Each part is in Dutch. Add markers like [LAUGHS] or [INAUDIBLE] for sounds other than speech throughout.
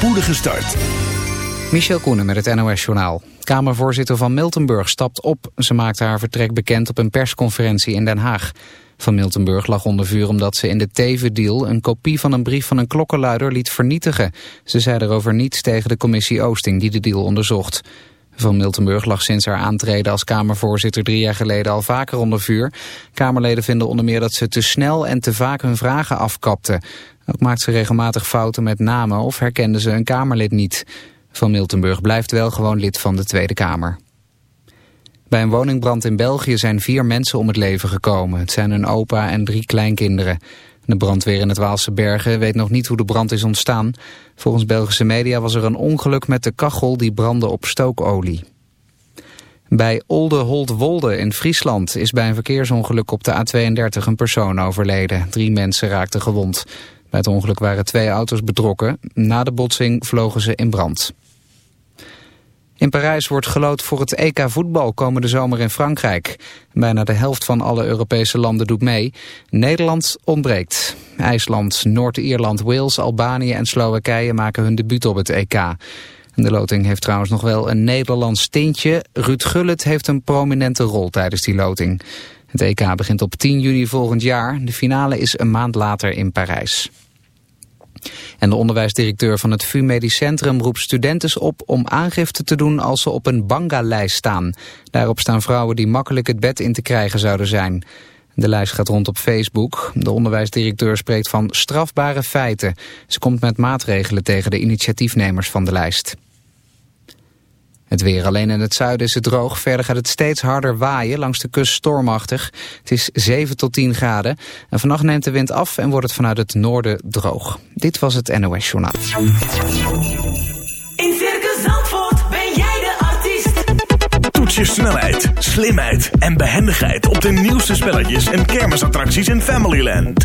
spoedige start. Michel Koenen met het NOS-journaal. Kamervoorzitter van Miltenburg stapt op. Ze maakte haar vertrek bekend op een persconferentie in Den Haag. Van Miltenburg lag onder vuur omdat ze in de Teven-deal... een kopie van een brief van een klokkenluider liet vernietigen. Ze zei erover niets tegen de commissie Oosting die de deal onderzocht. Van Miltenburg lag sinds haar aantreden als Kamervoorzitter drie jaar geleden al vaker onder vuur. Kamerleden vinden onder meer dat ze te snel en te vaak hun vragen afkapte. Ook maakt ze regelmatig fouten met namen of herkende ze een Kamerlid niet. Van Miltenburg blijft wel gewoon lid van de Tweede Kamer. Bij een woningbrand in België zijn vier mensen om het leven gekomen. Het zijn een opa en drie kleinkinderen. De brandweer in het Waalse Bergen weet nog niet hoe de brand is ontstaan. Volgens Belgische media was er een ongeluk met de kachel die brandde op stookolie. Bij Olde-Holt-Wolde in Friesland is bij een verkeersongeluk op de A32 een persoon overleden. Drie mensen raakten gewond. Bij het ongeluk waren twee auto's betrokken. Na de botsing vlogen ze in brand. In Parijs wordt gelood voor het EK voetbal komende zomer in Frankrijk. Bijna de helft van alle Europese landen doet mee. Nederland ontbreekt. IJsland, Noord-Ierland, Wales, Albanië en Slowakije maken hun debuut op het EK. De loting heeft trouwens nog wel een Nederlands tintje. Ruud Gullit heeft een prominente rol tijdens die loting. Het EK begint op 10 juni volgend jaar. De finale is een maand later in Parijs. En de onderwijsdirecteur van het VU Medisch Centrum roept studenten op om aangifte te doen als ze op een banga-lijst staan. Daarop staan vrouwen die makkelijk het bed in te krijgen zouden zijn. De lijst gaat rond op Facebook. De onderwijsdirecteur spreekt van strafbare feiten. Ze komt met maatregelen tegen de initiatiefnemers van de lijst. Het weer alleen in het zuiden is het droog. Verder gaat het steeds harder waaien. Langs de kust stormachtig. Het is 7 tot 10 graden. En vannacht neemt de wind af en wordt het vanuit het noorden droog. Dit was het NOS Journaal. In Circus Zandvoort ben jij de artiest. Toets je snelheid, slimheid en behendigheid op de nieuwste spelletjes en kermisattracties in Familyland.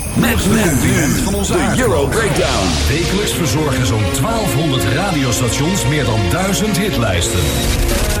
Met nu van onze de. Euro Breakdown. Wekelijks verzorgen zo'n 1200 radiostations meer dan 1000 hitlijsten.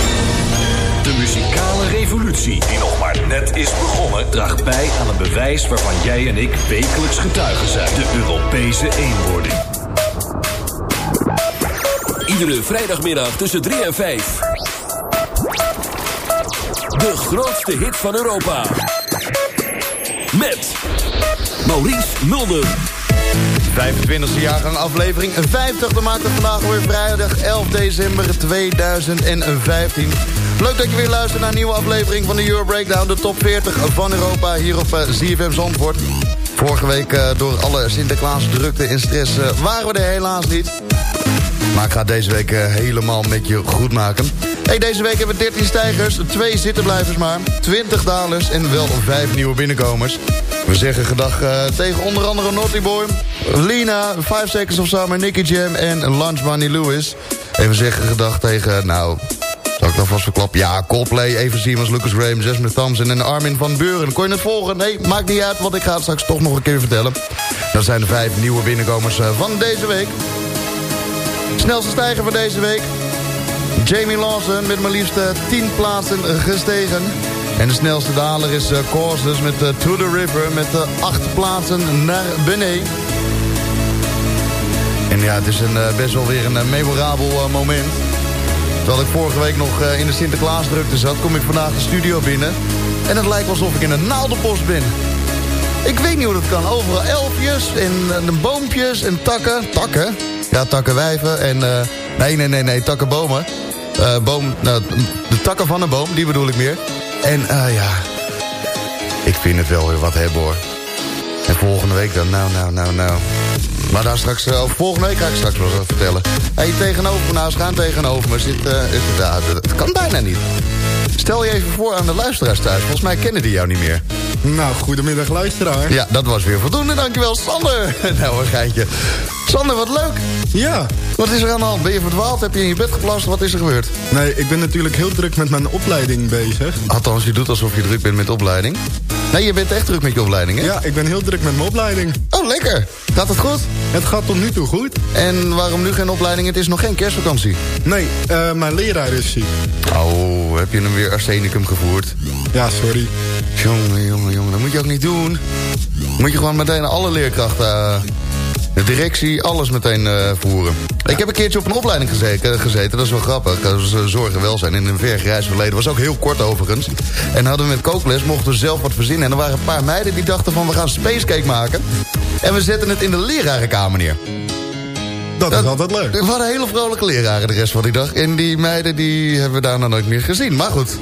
De muzikale revolutie, die nog maar net is begonnen, draagt bij aan een bewijs waarvan jij en ik wekelijks getuigen zijn: de Europese eenwording. Iedere vrijdagmiddag tussen 3 en 5. De grootste hit van Europa. Met Maurice Mulder. 25e jaargang aflevering 50. Dan maakt het vandaag weer vrijdag 11 december 2015. Leuk dat je weer luistert naar een nieuwe aflevering van de Euro Breakdown. De top 40 van Europa hier op ZFM Zandvoort. Vorige week uh, door alle Sinterklaas drukte en stress uh, waren we er helaas niet. Maar ik ga deze week helemaal met je goed maken. Hey, deze week hebben we 13 stijgers, 2 zittenblijvers maar, 20 dalers en wel 5 nieuwe binnenkomers. We zeggen gedag tegen onder andere Naughty Boy, Lina, 5 Seconds of Summer, Nicky Jam en Lunch Money Lewis. En we zeggen gedag tegen, nou, ik dat vast verklappen? Ja, Coldplay, Even Siemens, Lucas Graham, Jasmine Thompson en Armin van Buren. Kon je het volgen? Nee, maakt niet uit, want ik ga het straks toch nog een keer vertellen. Dat zijn de 5 nieuwe binnenkomers uh, van deze week. Snelste stijger van deze week. Jamie Lawson met maar liefst 10 plaatsen gestegen. En de snelste daler is uh, Causes met To The River met uh, 8 plaatsen naar beneden. En ja, het is een, best wel weer een memorabel moment. Terwijl ik vorige week nog uh, in de Sinterklaasdrukte zat... kom ik vandaag de studio binnen. En het lijkt alsof ik in een naaldenpost ben. Ik weet niet hoe dat kan. Overal elfjes en, en boompjes en takken. Takken? Ja, takkenwijven en... Uh, nee, nee, nee, nee, takkenbomen. Uh, boom, nou, de takken van een boom, die bedoel ik meer. En ja, ik vind het wel weer wat hebben hoor. En volgende week dan, nou, nou, nou, nou. Maar daar straks, uh, volgende week ga ik straks wel vertellen. Hé, hey, tegenover me, nou, gaan tegenover me zit, uh, het, het kan bijna niet. Stel je even voor aan de luisteraars thuis. Volgens mij kennen die jou niet meer. Nou, goedemiddag luisteraar. Ja, dat was weer voldoende. Dankjewel, Sander. [LAUGHS] nou, een geintje. Sander, wat leuk. Ja. Wat is er aan de hand? Ben je verdwaald? Heb je in je bed geplast? Wat is er gebeurd? Nee, ik ben natuurlijk heel druk met mijn opleiding bezig. Althans, je doet alsof je druk bent met opleiding. Nee, je bent echt druk met je opleiding, hè? Ja, ik ben heel druk met mijn opleiding. Oh, lekker. Gaat het goed? Het gaat tot nu toe goed. En waarom nu geen opleiding? Het is nog geen kerstvakantie. Nee, uh, mijn leraar is ziek. Oh, heb je hem weer arsenicum gevoerd? Ja, sorry. Jongen, jongen, jongen, dat moet je ook niet doen. Moet je gewoon meteen alle leerkrachten... Uh, de directie, alles meteen uh, voeren. Ja. Ik heb een keertje op een opleiding gezeten, gezeten dat is wel grappig. Dat was uh, zorg en welzijn in een vergrijs verleden. was ook heel kort overigens. En hadden we met kookles, mochten we zelf wat verzinnen. En er waren een paar meiden die dachten van we gaan spacecake maken. En we zetten het in de lerarenkamer neer. Dat, dat is altijd leuk. We hadden hele vrolijke leraren de rest van die dag. En die meiden die hebben we daarna nooit meer gezien. Maar goed,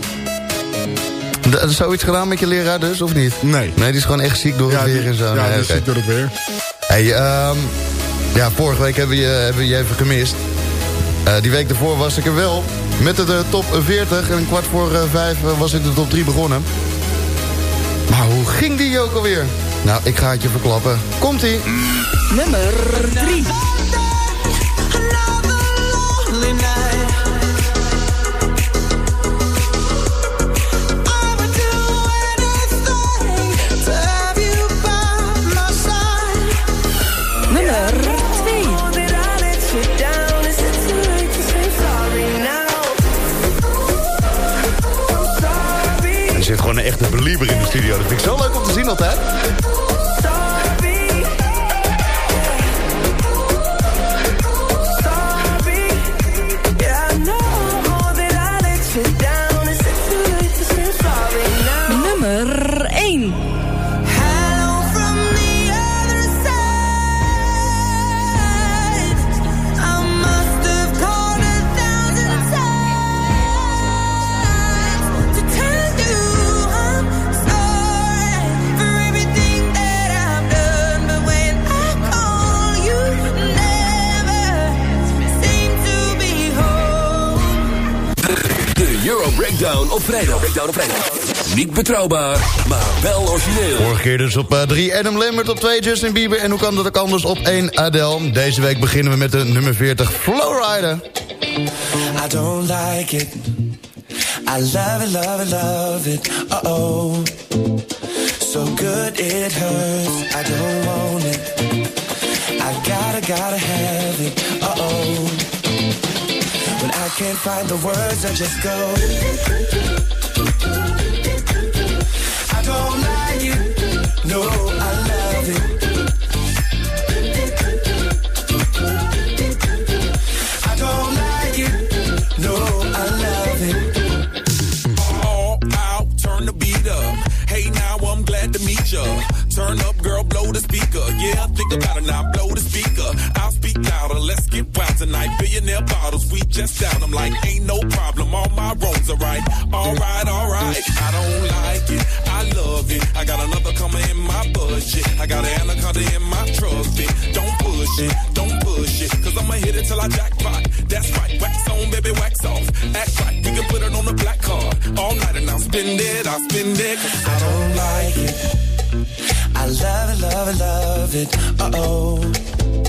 de, zoiets gedaan met je leraar dus, of niet? Nee. Nee, die is gewoon echt ziek door het ja, weer en zo. Ja, nee, die is okay. ziek door het weer. Hey, um, ja, vorige week hebben we, je, hebben je even gemist. Uh, die week daarvoor was ik er wel. Met de, top 40 en kwart voor uh, vijf uh, was ik de top 3 begonnen. Maar hoe ging die ook alweer? Nou, ik ga het je verklappen. Komt-ie. Nummer 3. Believer in de studio. Dat vind ik zo leuk om te zien altijd. Breakdown op vrijdag. Breakdown op vrijdag. Niet betrouwbaar, maar wel origineel. Vorige keer dus op 3 uh, Adam Lambert, op 2 Justin Bieber. En hoe kan dat ook anders op 1 Adele. Deze week beginnen we met de nummer 40 Flowrider. I don't like it. I love it, love it, love it. Uh oh. So good it hurts. I don't want it. I gotta, gotta have it. Uh oh. I can't find the words, I just go. I don't like it. No, I love it. I don't I love it. All out, turn the beat up. Hey, now I'm glad to meet. Turn up, girl, blow the speaker. Yeah, think about it now, blow the tonight. Billionaire bottles, we just down. I'm like, ain't no problem, all my wrongs are right. Alright, alright. I don't like it, I love it. I got another coming in my budget. I got an anaconda in my trusty. Don't push it, don't push it. Cause I'ma hit it till I jackpot. That's right, wax on, baby, wax off. Act right, we can put it on the black card. All night and I'll spend it, I'll spend it. Cause I don't like it. I love it, love it, love it. Uh oh.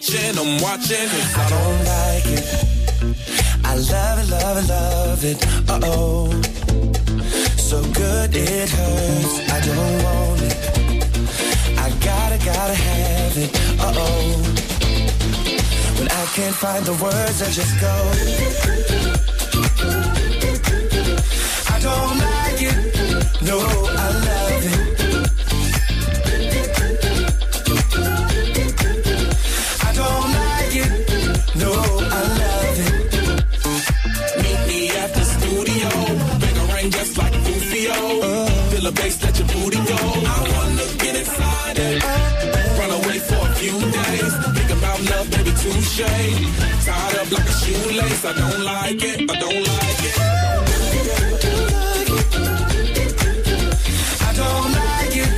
watching, I'm watching. I don't like it. I love it, love it, love it. Uh oh. So good it hurts. I don't want it. I gotta, gotta have it. Uh oh. When I can't find the words, I just go. I don't like it. No, I love it. Days. Think about love, baby, touche. Tied up like a shoelace. I don't like it. I don't like it. I don't like it.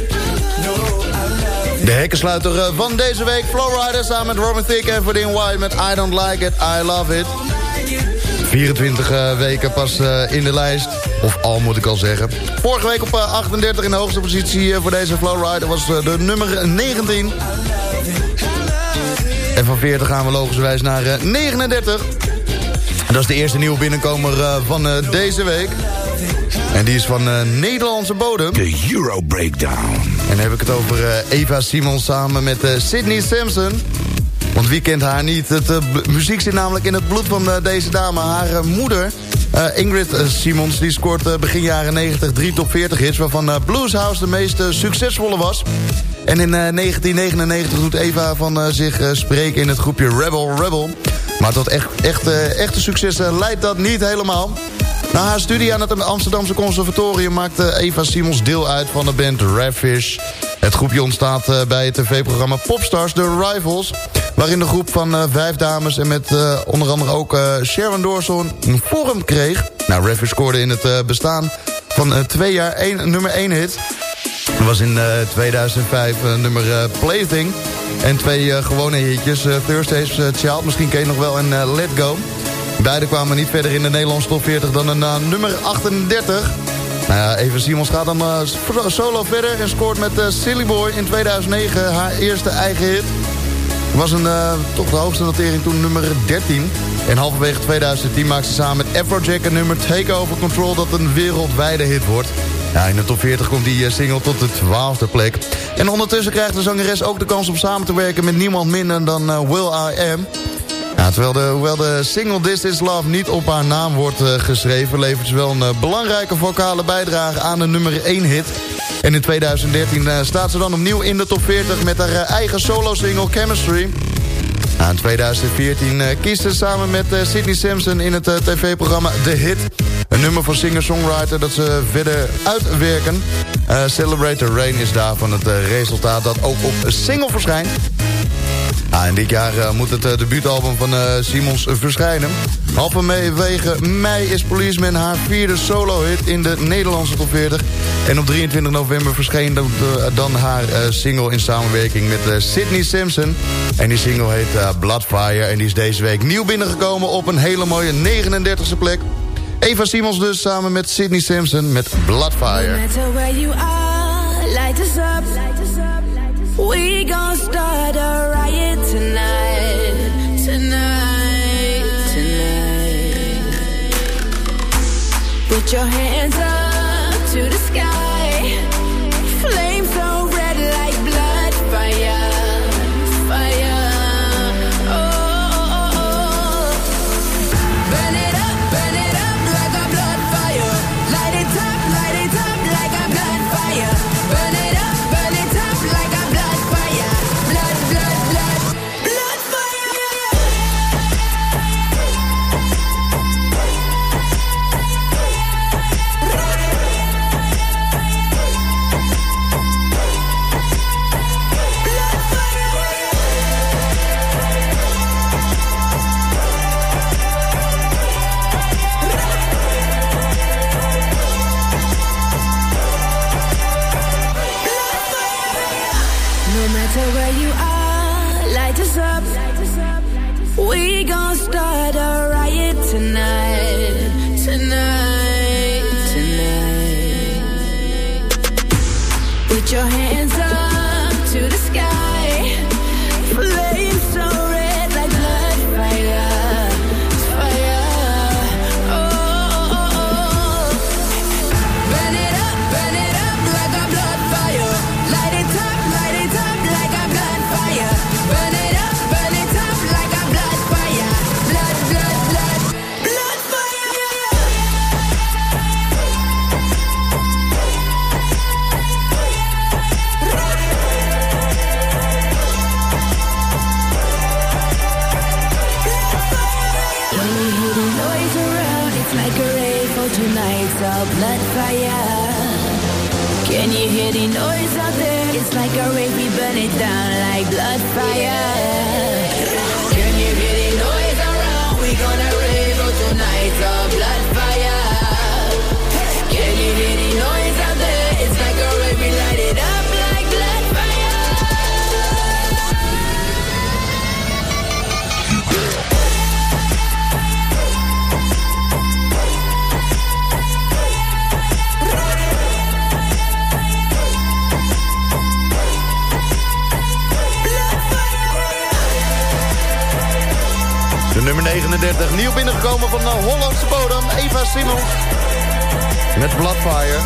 No, I love it. De hekkensluiter eh, van deze week, Flowrider, samen met Robin Thicke en Verdien White met I Don't Like It, I Love It. 24 eh, weken pas eh, in de lijst, of al moet ik al zeggen. Vorige week op eh, 38 in de hoogste positie eh, voor deze Flowrider was eh, de nummer 19. En van 40 gaan we logischerwijs naar eh, 39. En dat is de eerste nieuwe binnenkomer eh, van eh, deze week. En die is van eh, Nederlandse bodem. De Euro Breakdown. En dan heb ik het over eh, Eva Simons samen met eh, Sydney Sampson. Want wie kent haar niet? Het, eh, muziek zit namelijk in het bloed van eh, deze dame. Haar eh, moeder, eh, Ingrid eh, Simons, die scoort eh, begin jaren 90 drie top 40 hits... waarvan Blues House de meest succesvolle was. En in eh, 1999 doet Eva van zich spreken in het groepje Rebel Rebel. Maar tot echt, echt, echte succes eh, leidt dat niet helemaal. Na haar studie aan het Amsterdamse Conservatorium maakte Eva Simons deel uit van de band Radfish. Het groepje ontstaat bij het tv-programma Popstars, The Rivals... waarin de groep van eh, vijf dames en met eh, onder andere ook eh, Sharon Dawson een forum kreeg. Nou, Radfish scoorde in het bestaan van twee jaar één, nummer 1 hit. Dat was in eh, 2005 eh, nummer Plaything. En twee gewone hitjes, Thursday's Child, misschien ken je nog wel, en Let Go. Beide kwamen niet verder in de Nederlandse top 40 dan een nummer 38. Nou ja, Eva Simons gaat dan solo verder en scoort met Silly Boy in 2009 haar eerste eigen hit. Was een, eh, toch de hoogste notering toen nummer 13. En halverwege 2010 maakte ze samen met Afrojack een nummer Take Over Control... dat een wereldwijde hit wordt. Ja, in de top 40 komt die eh, single tot de twaalfde plek. En ondertussen krijgt de zangeres ook de kans om samen te werken... met niemand minder dan eh, Will I Am. Ja, terwijl de, hoewel de single This Is Love niet op haar naam wordt geschreven... levert ze wel een belangrijke vocale bijdrage aan de nummer 1 hit. En in 2013 eh, staat ze dan opnieuw in de top 40 met haar eh, eigen solo-single Chemistry. In 2014 eh, kiest ze samen met Sidney Sampson in het tv-programma The Hit... een nummer van singer-songwriter dat ze verder uitwerken. Eh, Celebrate the Rain is daarvan het resultaat dat ook op single verschijnt. Ah, en dit jaar eh, moet het eh, debuutalbum van eh, Simons verschijnen. Halverwege mei is Policeman haar vierde solo-hit in de Nederlandse top 40. En op 23 november verscheen dan, dan haar single in samenwerking met Sydney Simpson. En die single heet Bloodfire en die is deze week nieuw binnengekomen op een hele mooie 39e plek. Eva Simons dus samen met Sydney Simpson met Bloodfire. No your hands up to the sky. Put your hands up to the sky. Flames it down like blood fire. 39, nieuw binnengekomen van de Hollandse bodem, Eva Simons. Met Bloodfire.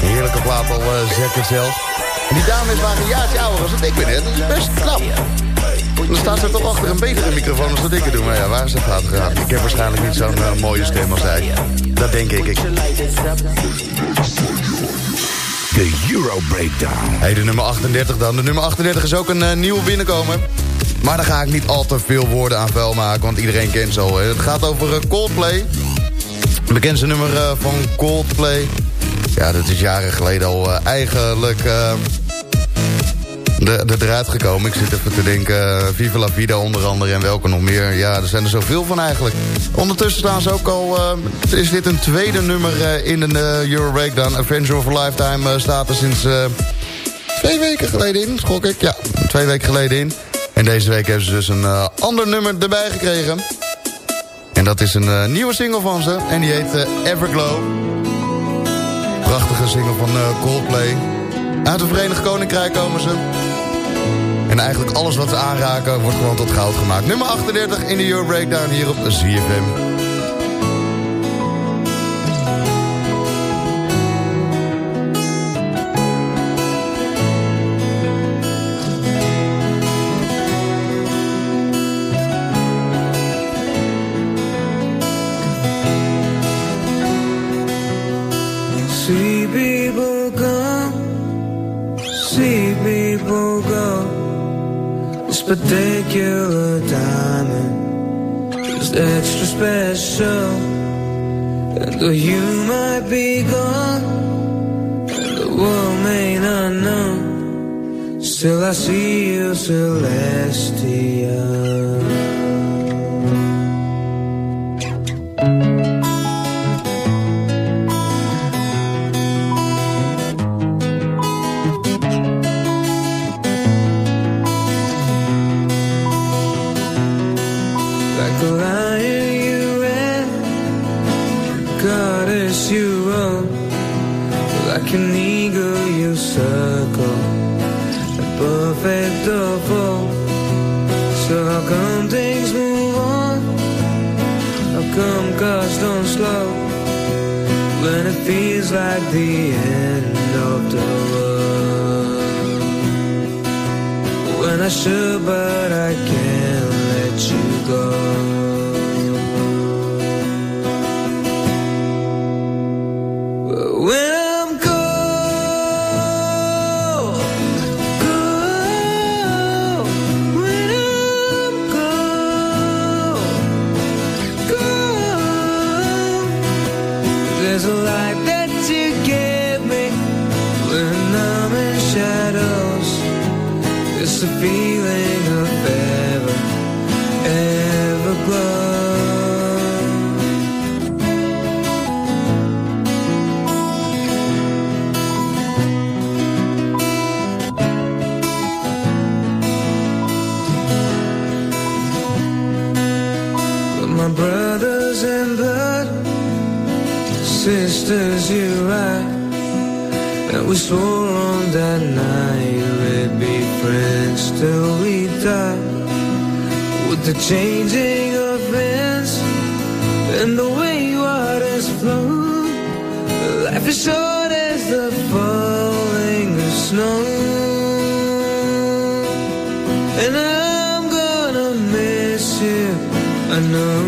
Heerlijke plaat al, uh, het zelf. En die dames waren een jaartje ouder als dat ik ben, hè. Dat is best knap. Dan staat ze toch achter een betere microfoon als dat ik het doe. Maar ja, waar is het gaat gegaan? Ik heb waarschijnlijk niet zo'n eh, mooie stem als zij. Dat denk ik. De Euro Breakdown. Hey, de nummer 38 dan. De nummer 38 is ook een eh, nieuwe binnenkomen. Maar daar ga ik niet al te veel woorden aan vuil maken, want iedereen kent ze al. Het gaat over eh, Coldplay. Het bekendste nummer eh, van Coldplay. Ja, dat is jaren geleden al eh, eigenlijk de, de eruit gekomen. Ik zit even te denken, Viva La Vida onder andere en welke nog meer. Ja, er zijn er zoveel van eigenlijk. Ondertussen staan ze ook al, is dit een tweede nummer in de Euro Breakdown. Avenger of a Lifetime staat er sinds twee weken geleden in, schrok ik. Ja, twee weken geleden in. En deze week hebben ze dus een eh, ander nummer erbij gekregen. En dat is een eh, nieuwe single van ze. En die heet eh, Everglow. Prachtige single van Coldplay. Uit het Verenigd Koninkrijk komen ze. En eigenlijk alles wat ze aanraken wordt gewoon tot goud gemaakt. Nummer 38 in de Euro Breakdown hier op ZFM. Particular diamond is extra special. And though you might be gone, and the world may not know, still I see you celestial. Eagle you circle, a perfect double. So how come things move on? How come cars don't slow? When it feels like the end of the world. When I should, but I can't let you go. Swore on that night we'd be friends till we die. With the changing of winds and the way waters flow, life is short as the falling of snow. And I'm gonna miss you, I know.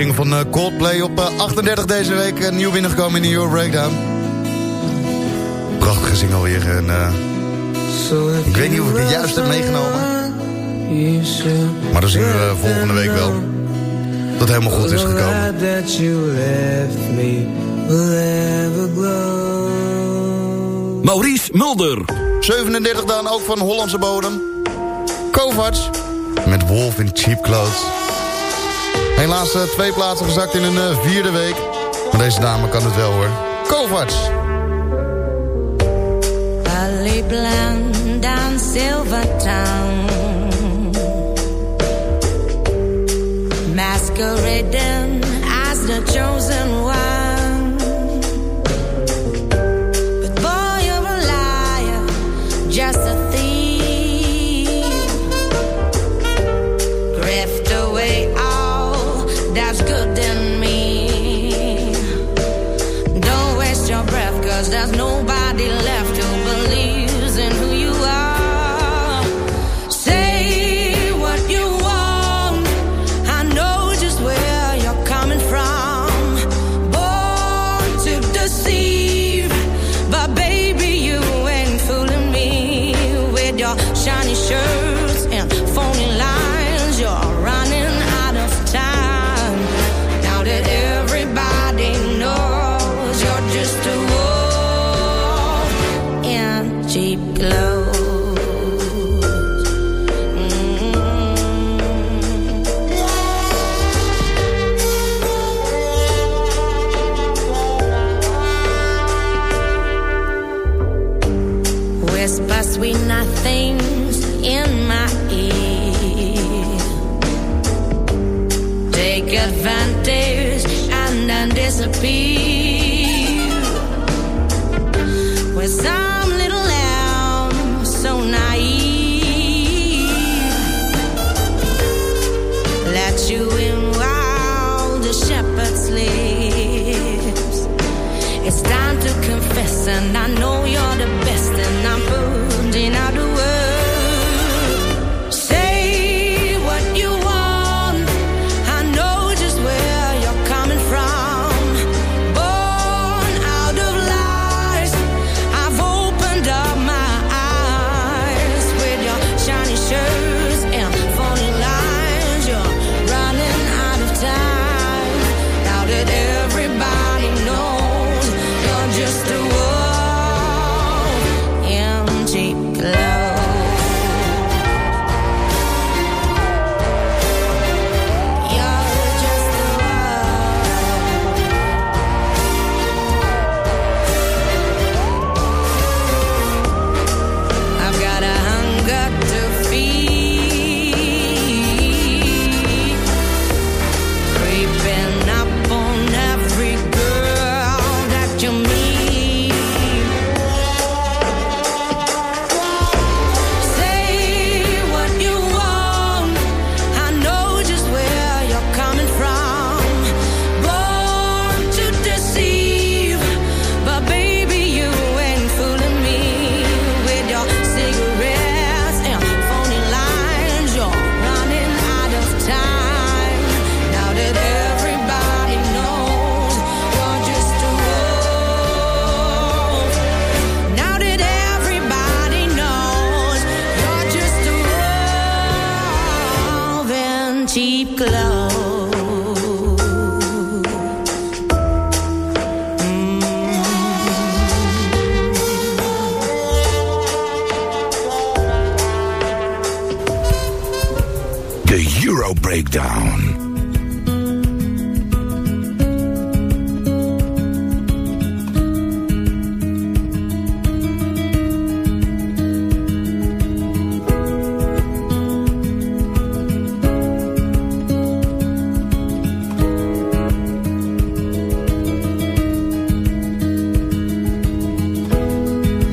single van eh, Coldplay op eh, 38 deze week. eh, nieuw binnengekomen in de Euro Breakdown. Prachtige single weer. En, eh, ik weet niet of ik het juist heb meegenomen. Maar dan zien we eh, volgende week wel. Dat het helemaal goed is gekomen. Maurice Mulder. 37 dan ook van Hollandse bodem. Kovacs. Met Wolf in Cheap Clothes. Helaas eh, twee plaatsen gezakt in een eh, vierde week. Maar deze dame kan het wel hoor. Kovacs. Blend down Silvertown Masquerading as the chosen one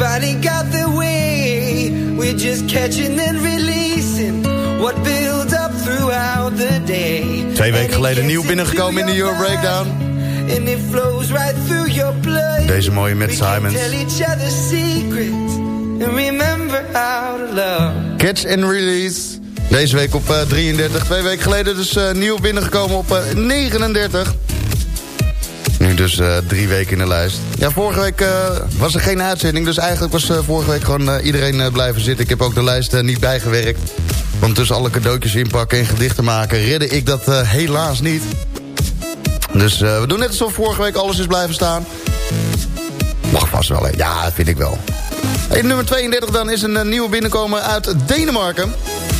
Everybody got their way. We're just catching and releasing what builds up throughout the day. Twee weken geleden nieuw binnengekomen in de Euro Breakdown. And it flows right through your blood. Deze mooie can Simons. tell each other secrets and remember how to love. Catch and Release. Deze week op eh, 33. Twee weken geleden dus eh, nieuw binnengekomen op eh, 39. Dus eh, drie weken in de lijst. Ja, vorige week eh, was er geen uitzending. Dus eigenlijk was eh, vorige week gewoon iedereen blijven zitten. Ik heb ook de lijst niet bijgewerkt. Want tussen alle cadeautjes inpakken en gedichten maken... redde ik dat helaas niet. Dus we doen net alsof vorige week alles is blijven staan. Mag vast wel, hè? Ja, vind ik wel. Hey, nummer 32 dan is een nieuwe binnenkomer uit Denemarken.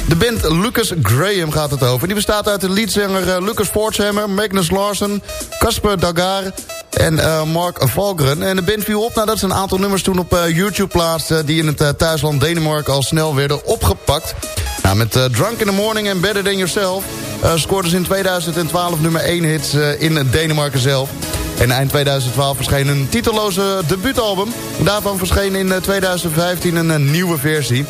De band Lucas Graham gaat het over. Die bestaat uit de leadzanger eh, Lucas Fortshammer, Magnus Larsen, Casper Dagar en eh, Mark Valgren. En de band viel op nadat ze een aantal nummers toen op eh, YouTube plaatsten... die in het thuisland Denemarken al snel werden opgepakt. Nou, met Drunk in the Morning en Better Than Yourself... scoorden ze in 2012 nummer 1 hits in Denemarken zelf. En eind 2012 verscheen een titelloze debuutalbum. Daarvan verscheen in eh, 2015 een, nieuwe versie.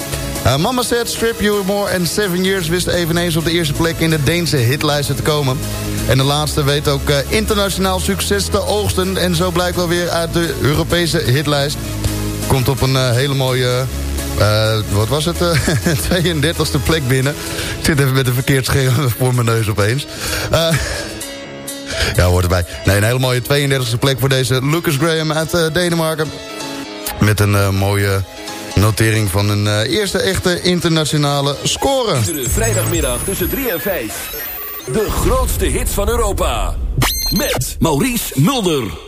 Eh, Mama Said, Strip You More en Seven Years... wisten eveneens op de eerste plek in de Deense hitlijsten te komen. En de laatste weet ook eh, internationaal succes te oogsten... en zo blijkt wel weer uit de Europese hitlijst. Komt op een eh, hele mooie... wat was het? eh, [LAUGHS] 32e plek binnen. Ik zit even met een verkeerd scherm [LAUGHS] voor mijn neus opeens. [LAUGHS] Ja, hoort erbij. Nee, een hele mooie 32e plek voor deze Lucas Graham uit Denemarken. Met een mooie notering van een eh, eerste echte internationale score. Vrijdagmiddag tussen 3 en 5. De grootste hits van Europa. Met Maurice Mulder.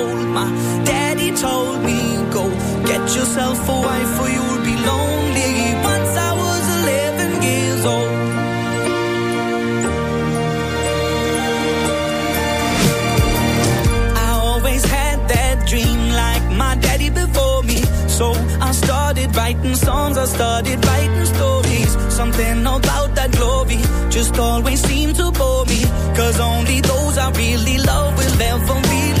get yourself a wife or you'll be lonely. Once I was 11 years old. I always had that dream like my daddy before me. So I started writing songs, I started writing stories. Something about that glory just always seemed to bore me. Cause only those I really love will ever really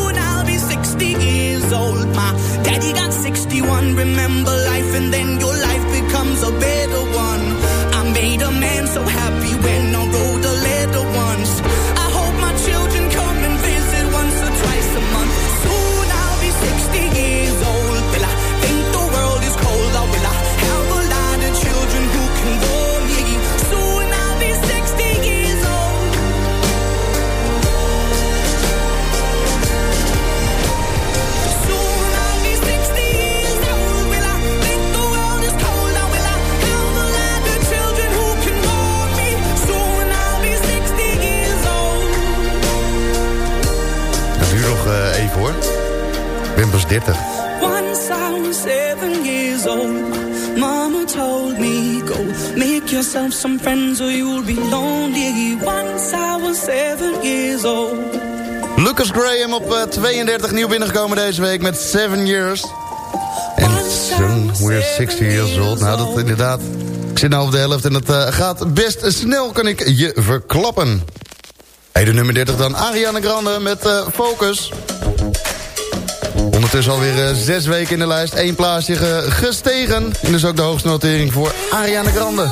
Daddy got 61, remember life, and then your life becomes a better 30. Once I was seven years old, mama told me, go make yourself some friends or you'll be lonely. Once I was seven years old. Lucas Graham op eh, 32 nieuw binnengekomen deze week met 7 Years. En soon we're 60 years old. Nou, dat inderdaad. Ik zit nou op de helft en het uh, eh, gaat best snel, kan ik je verklappen. Hey, de nummer 30 dan, Ariana Grande met uh, Focus. Ondertussen alweer uh, zes weken in de lijst. Eén plaatsje gestegen. En dus ook de hoogste notering voor Ariana Grande.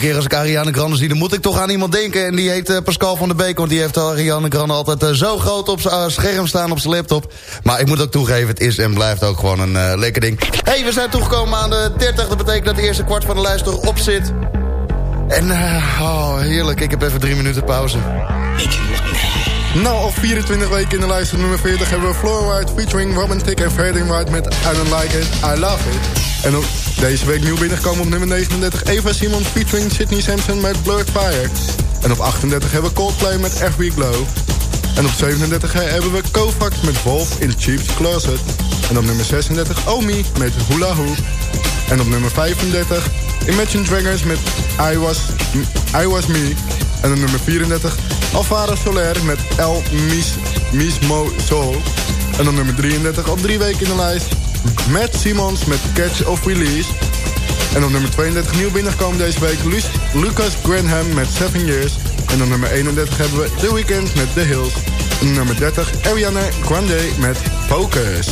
Keer als ik Ariana Grande zie, dan moet ik toch aan iemand denken. En die heet eh, Pascal van der Beek, want die heeft Ariana Grande altijd eh, zo groot op zijn eh, scherm staan op zijn laptop. Maar ik moet ook toegeven, het is en blijft ook gewoon een lekker ding. hey, we zijn toegekomen aan de 30. Dat betekent dat de eerste kwart van de lijst erop zit. En, oh, heerlijk. Ik heb even drie minuten pauze. Nou, al 24 weken in de lijst nummer 40 hebben we Floor White featuring Robin Thicke en Fading White met I Don't Like It, I Love It. En op deze week nieuw binnengekomen op nummer 39 Eva Simon featuring Sydney Sampson met Blurred Fire. En op 38 hebben we Coldplay met Every Glow. En op 37 hebben we Kovacs met Wolf in Cheap's Closet. En op nummer 36 Omi met Hula Hoop. En op nummer 35 Imagine Dragons met I Was, I Was Me. En op nummer 34 Alvaro Soler met El Mis, Mismo Soul. En op nummer 33 al drie weken in de lijst Matt Simons met Catch of Release. En op nummer 32 nieuw binnengekomen deze week Lu Lucas Granham met Seven Years. En op nummer 31 hebben we The Weeknd met The Hills. En op nummer 30 Ariana Grande met Focus.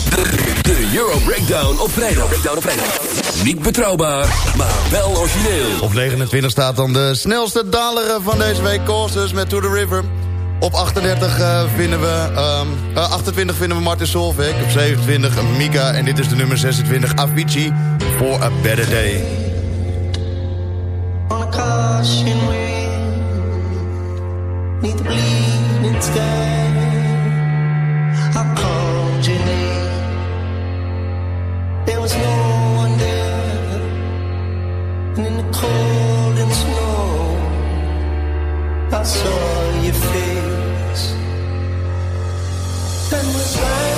De Euro Breakdown op vrijdag. Breakdown op vrijdag. Niet betrouwbaar, maar wel origineel. Op 29 staat dan de snelste daler van deze week, Causes met To The River. Op 38 eh, vinden we, ehm, eh, 28 vinden we Martin Solveig. Op 27 Mika. En dit is de nummer 26 Avicii For A Better Day. on a caution wind, neath the bleeding sky. I called your name. There was no one there, and in the cold and snow, I saw your face. And we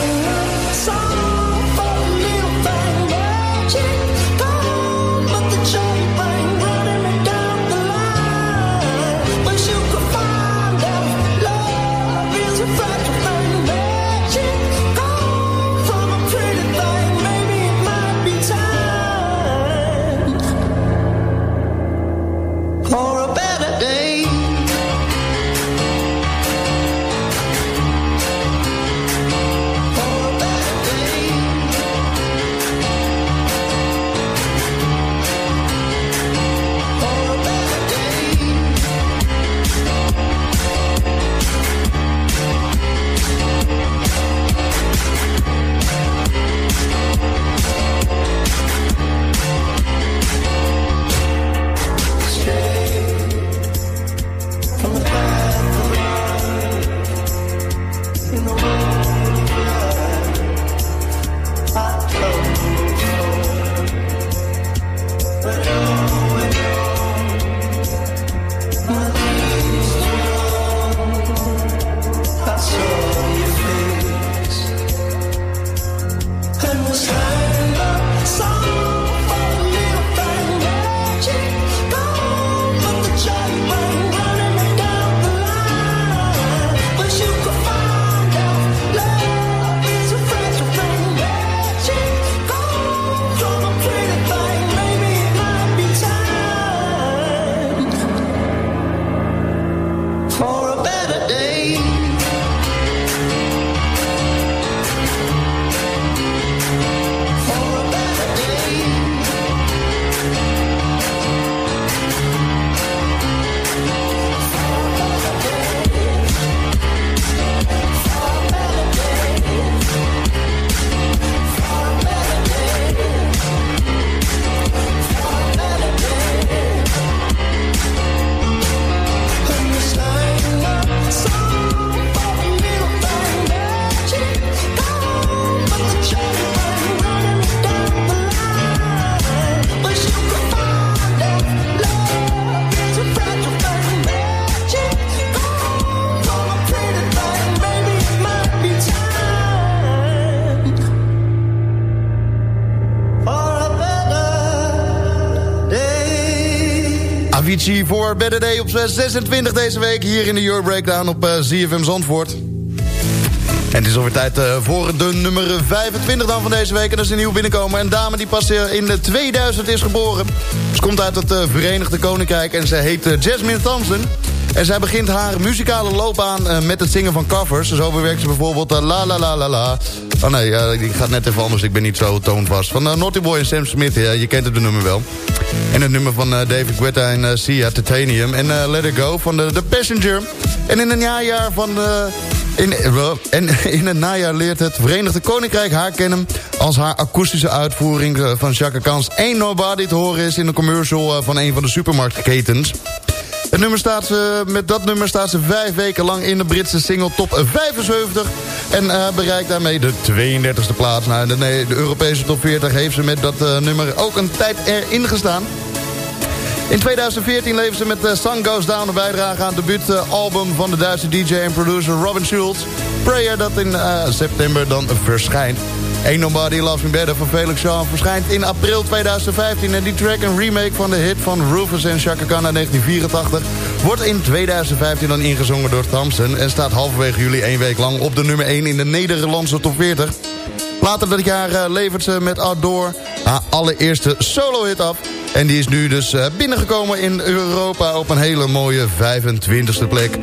Avicii voor Better Day op 26 deze week hier in de Euro Breakdown op eh, ZFM Zandvoort. En het is alweer tijd eh, voor de nummer 25 dan van deze week. En dat is een nieuw binnenkomen. Een dame die pas eh, in de 2000 is geboren. Ze komt uit het eh, Verenigde Koninkrijk en ze heet eh, Jasmine Thompson. En zij begint haar muzikale loopbaan eh, met het zingen van covers. Zo bewerkt ze bijvoorbeeld eh, La La La La La. Oh nee, eh, die gaat net even anders. Ik ben niet zo toonvast. Van Naughty Boy en Sam Smith. Ja, je kent het nummer wel. En het nummer van David Guetta en Sia, Titanium. En Let It Go van de The Passenger. En in een najaar van... in, en [LAUGHS] in het najaar leert het Verenigde Koninkrijk haar kennen... als haar akoestische uitvoering van Chaka Khan's Ain't Nobody te horen is... in een commercial van een van de supermarktketens. Het nummer staat ze, met dat nummer staat ze vijf weken lang in de Britse single top 75... en eh, bereikt daarmee de 32e plaats. Nou, de, nee, de Europese top 40 heeft ze met dat eh, nummer ook een tijd erin gestaan... In 2014 leverde ze met uh, Sun Goes Down een bijdrage aan het debuutalbum van de Duitse DJ en producer Robin Schulz. Prayer dat in uh, september dan verschijnt. Ain't Nobody Loves Me Better van Felix Jean verschijnt in april 2015. En die track, een remake van de hit van Rufus en Chaka Khan uit 1984... wordt in 2015 dan ingezongen door Thompson... en staat halverwege juli één week lang op de nummer 1 in de Nederlandse top 40... Later dat jaar uh, levert ze met Outdoor haar allereerste solo-hit af. En die is nu dus uh, binnengekomen in Europa op een hele mooie 25e plek.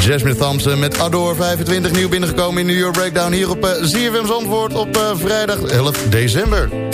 Jasmine Thompson met Adore 25 nieuw binnengekomen in New York Breakdown... hier op uh, ZFM Zandvoort op vrijdag 11 december.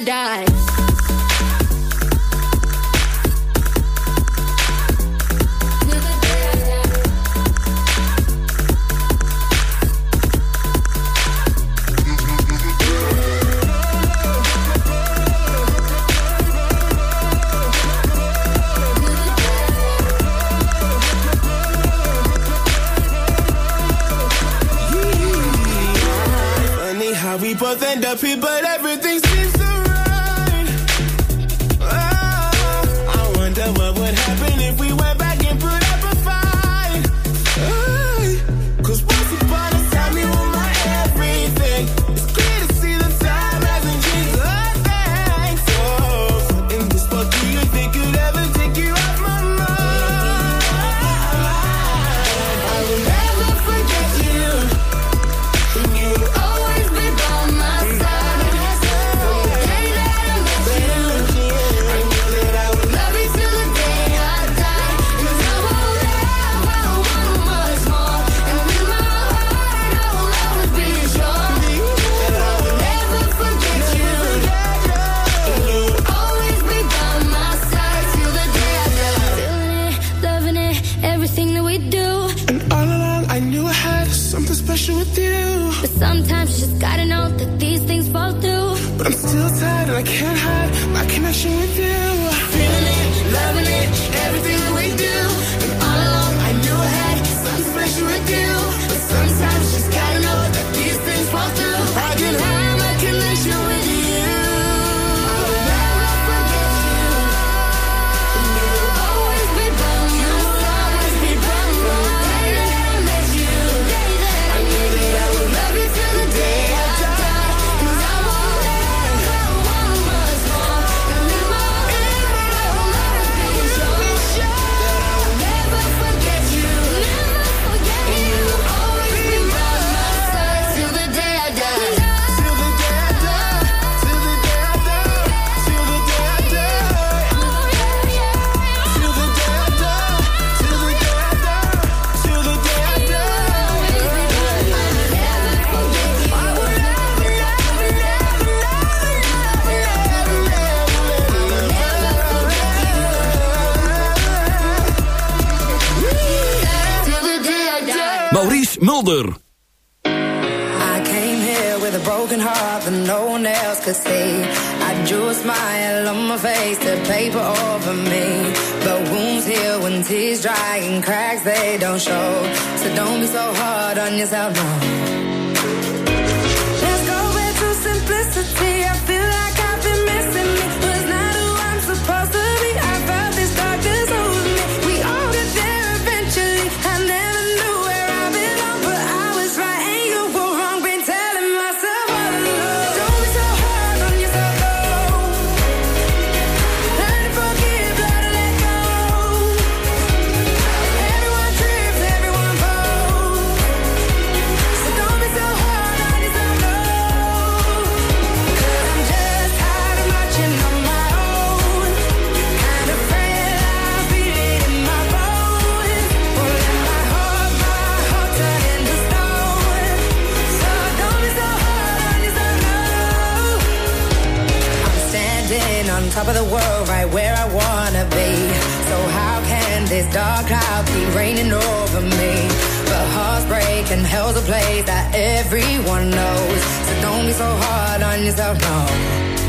die. on top of the world, right where I wanna be. So how can this dark cloud be raining over me? But hearts break and hell's a place that everyone knows. So don't be so hard on yourself, no.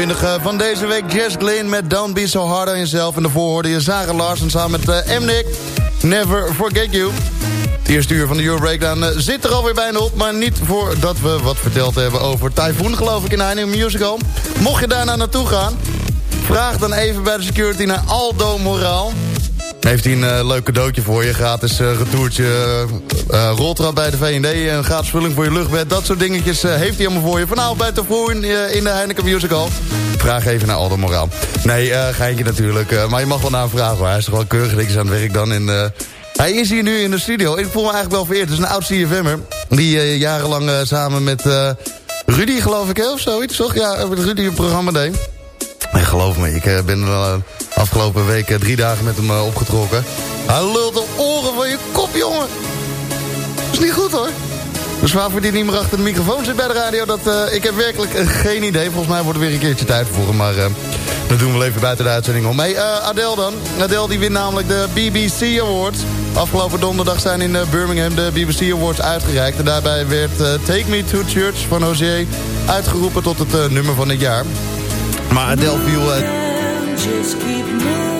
22 eh, van deze week Jess Glynn met Don't Be So Hard On Yourself. En daarvoor hoorde je Sarah Larsen samen met uh, M-Nick. Never Forget You. Het eerste uur van de Euro Breakdown uh, zit er alweer bijna op. Maar niet voordat we wat verteld hebben over Typhoon geloof ik in Eindhoven Musical. Mocht je daarna naartoe gaan, vraag dan even bij de security naar Aldo Moraal. Heeft hij een uh, leuk cadeautje voor je. Gratis uh, retourtje, uh, roltrap bij de V&D. Een gratis vulling voor je luchtbed. Dat soort dingetjes heeft hij allemaal voor je. Vanavond bij Tofu in, in de Heineken Musical. Vraag even naar Aldo Moraal. Nee, geintje natuurlijk. maar je mag wel naar hem vragen hoor. Hij is toch wel keurig netjes aan het werk dan. En, hij is hier nu in de studio. Ik voel me eigenlijk wel vereerd. Het is een oud CFM'er. Die jarenlang samen met Rudy geloof ik hè, of zoiets. Toch? Ja, met Rudy een programma deed. En geloof me, ik ben wel afgelopen week drie dagen met hem opgetrokken. Hij lult de oren van je kop, jongen. Dat is niet goed, hoor. Dus waarvoor die niet meer achter de microfoon zit bij de radio... Dat, uh, ik heb werkelijk uh, geen idee. Volgens mij wordt er weer een keertje tijd voor. Maar uh, dat doen we wel even buiten de uitzending om. Hey, Adele dan. Adele die wint namelijk de BBC Awards. Afgelopen donderdag zijn in Birmingham de BBC Awards uitgereikt. En daarbij werd Take Me to Church van Hozier uitgeroepen tot het nummer van het jaar. Maar Adele eh, viel... just